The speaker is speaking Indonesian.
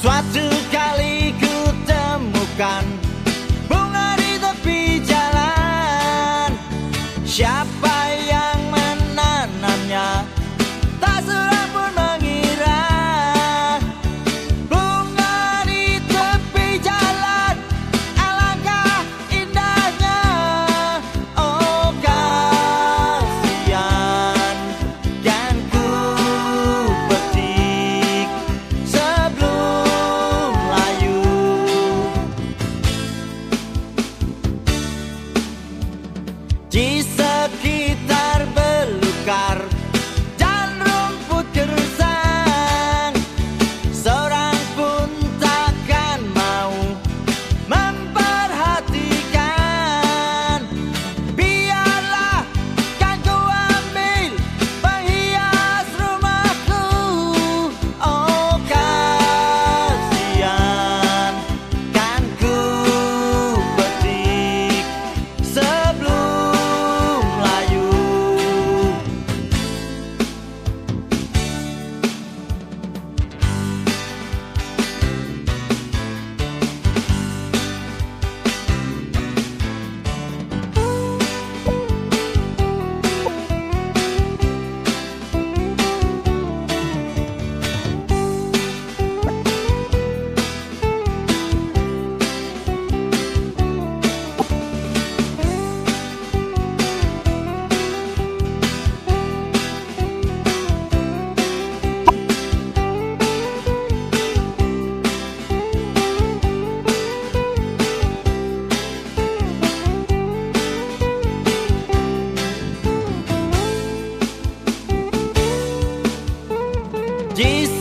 Suatu kali ku temukan 人生